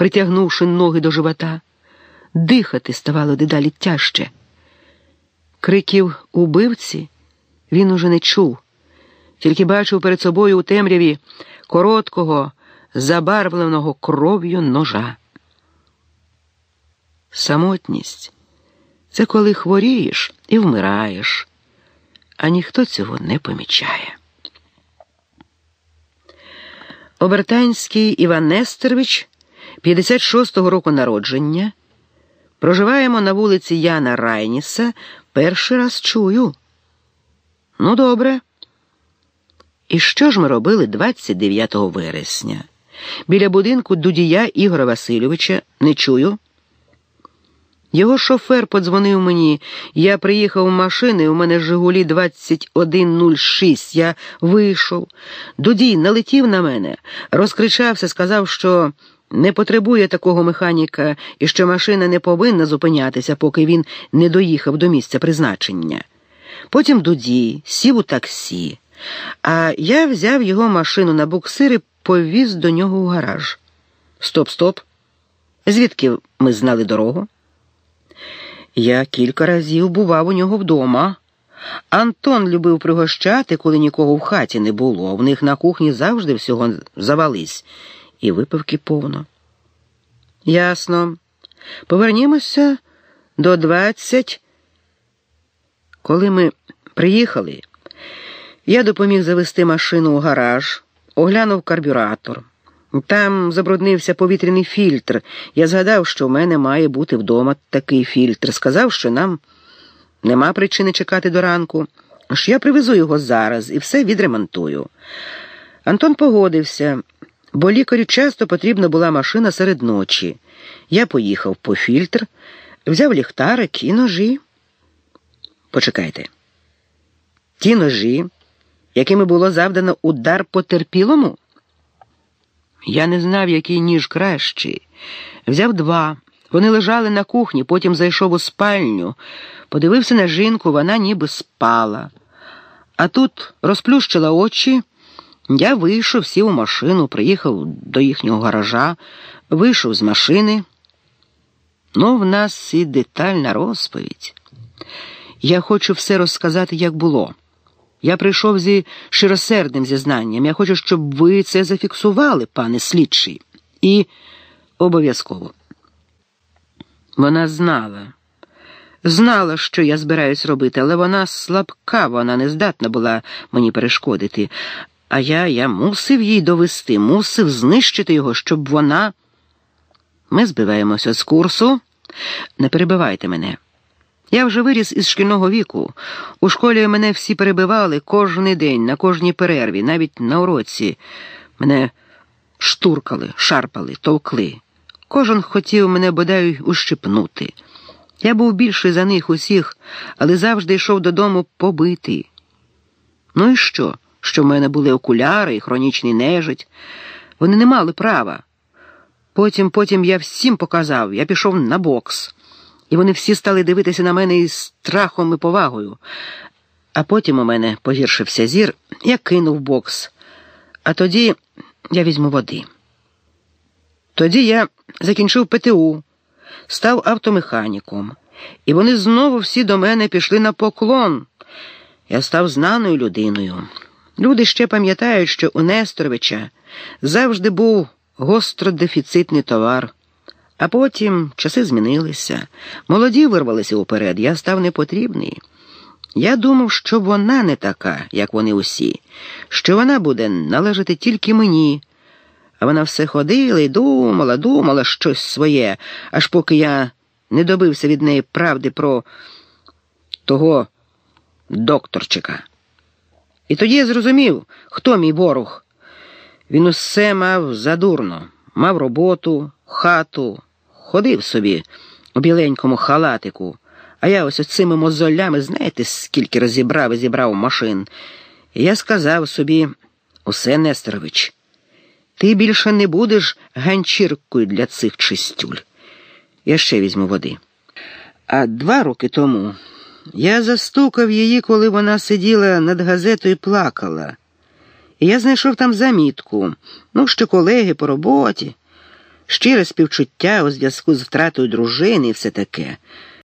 притягнувши ноги до живота. Дихати ставало дедалі тяжче. Криків убивці він уже не чув, тільки бачив перед собою у темряві короткого, забарвленого кров'ю ножа. Самотність це коли хворієш і вмираєш, а ніхто цього не помічає. Обертанський Іван Нестерович, 56-го року народження. Проживаємо на вулиці Яна Райніса. Перший раз чую. Ну, добре. І що ж ми робили 29 вересня? Біля будинку Дудія Ігора Васильовича не чую. Його шофер подзвонив мені. Я приїхав у машини, у мене Жигулі 2106. Я вийшов. Дудій налетів на мене, розкричався, сказав, що не потребує такого механіка і що машина не повинна зупинятися, поки він не доїхав до місця призначення. Потім Дудій сів у таксі, а я взяв його машину на буксир і повіз до нього у гараж. Стоп, стоп. Звідки ми знали дорогу? Я кілька разів бував у нього вдома. Антон любив пригощати, коли нікого в хаті не було. В них на кухні завжди всього завались, і випивки повно. Ясно. Повернімося до двадцять. Коли ми приїхали, я допоміг завести машину у гараж, оглянув карбюратор. Там забруднився повітряний фільтр. Я згадав, що в мене має бути вдома такий фільтр. Сказав, що нам нема причини чекати до ранку, що я привезу його зараз і все відремонтую. Антон погодився, бо лікарю часто потрібна була машина серед ночі. Я поїхав по фільтр, взяв ліхтарик і ножі. Почекайте. Ті ножі, якими було завдано удар потерпілому? Я не знав, який ніж кращий. Взяв два. Вони лежали на кухні, потім зайшов у спальню, подивився на жінку, вона ніби спала. А тут розплющила очі. Я вийшов, сів у машину, приїхав до їхнього гаража, вийшов з машини. Ну, в нас і детальна розповідь. Я хочу все розказати, як було. Я прийшов зі широсердним зізнанням. Я хочу, щоб ви це зафіксували, пане слідчий. І обов'язково. Вона знала. Знала, що я збираюсь робити, але вона слабка, вона не здатна була мені перешкодити. А я я мусив їй довести, мусив знищити його, щоб вона. Ми збиваємося з курсу. Не перебивайте мене. Я вже виріс із шкільного віку. У школі мене всі перебивали кожний день, на кожній перерві, навіть на уроці. Мене штуркали, шарпали, товкли. Кожен хотів мене бодай ущипнути. Я був більший за них усіх, але завжди йшов додому побитий. Ну і що? Що в мене були окуляри і хронічний нежить? Вони не мали права. Потім, потім я всім показав, я пішов на бокс і вони всі стали дивитися на мене із страхом і повагою. А потім у мене погіршився зір, я кинув бокс. А тоді я візьму води. Тоді я закінчив ПТУ, став автомеханіком, і вони знову всі до мене пішли на поклон. Я став знаною людиною. Люди ще пам'ятають, що у Несторовича завжди був гостродефіцитний товар. А потім часи змінилися, молоді вирвалися уперед, я став непотрібний. Я думав, що вона не така, як вони усі, що вона буде належати тільки мені. А вона все ходила і думала, думала щось своє, аж поки я не добився від неї правди про того докторчика. І тоді я зрозумів, хто мій ворог. Він усе мав задурно, мав роботу, хату. Ходив собі у біленькому халатику, а я ось цими мозолями, знаєте, скільки розібрав і зібрав машин. І я сказав собі, усе, Нестерович, ти більше не будеш ганчіркою для цих чистюль. Я ще візьму води. А два роки тому я застукав її, коли вона сиділа над газетою і плакала. І я знайшов там замітку, ну, що колеги по роботі щире співчуття у зв'язку з втратою дружини і все таке.